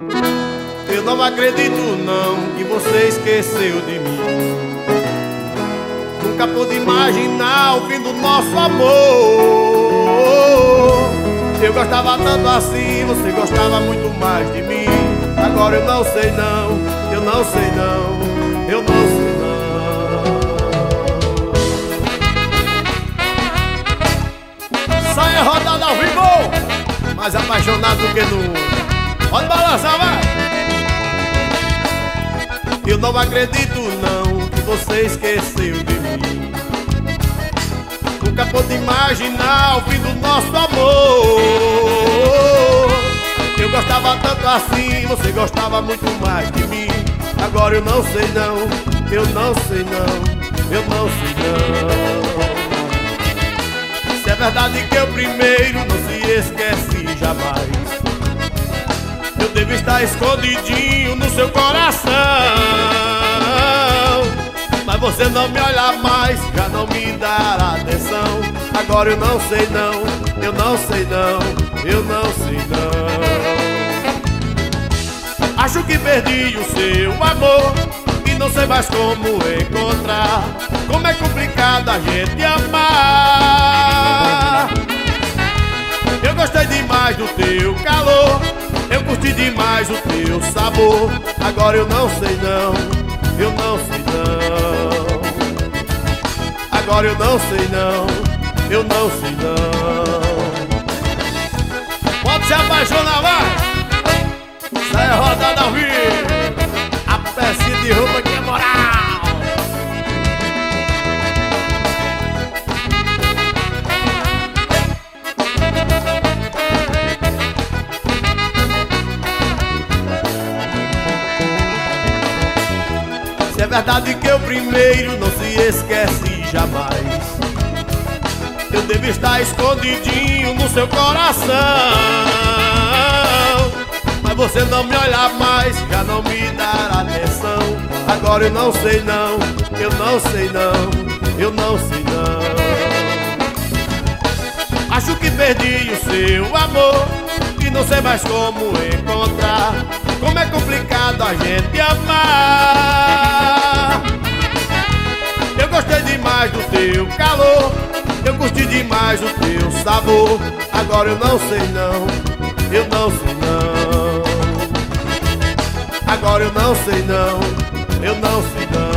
Eu não acredito não que você esqueceu de mim. Nunca pude imaginar o fim do nosso amor. Eu gostava tanto assim, você gostava muito mais de mim. Agora eu não sei não, eu não sei não, eu não sei não. Sai a rodada ao vivo, mais apaixonado do que nunca Pode balançar, vai! Eu não acredito não que você esqueceu de mim. Nunca pude imaginar o fim do nosso amor. Eu gostava tanto assim, você gostava muito mais de mim. Agora eu não sei não, eu não sei não, eu não sei não. Se é verdade que eu primeiro não se esquece jamais eu devo estar escondidinho no seu coração. Mas você não me olha mais, já não me dá atenção. Agora eu não sei não, eu não sei não, eu não sei não. Acho que perdi o seu amor E não sei mais como encontrar. Como é complicado a gente amar. Eu gostei demais do teu calor demais o teu sabor. Agora eu não sei não Eu não sei não. Agora eu não sei não Eu não sei não. Pode se apaixonar, verdade que eu primeiro não se esquece jamais. Eu devo estar escondidinho no seu coração. Mas você não me olha mais, já não me dá atenção. Agora eu não sei não, eu não sei não, eu não sei não. Acho que perdi o seu amor E não sei mais como encontrar. Como é complicado a gente amar calor. Eu curti demais o teu sabor. Agora eu não sei não Eu não sei não. Agora eu não sei não Eu não sei não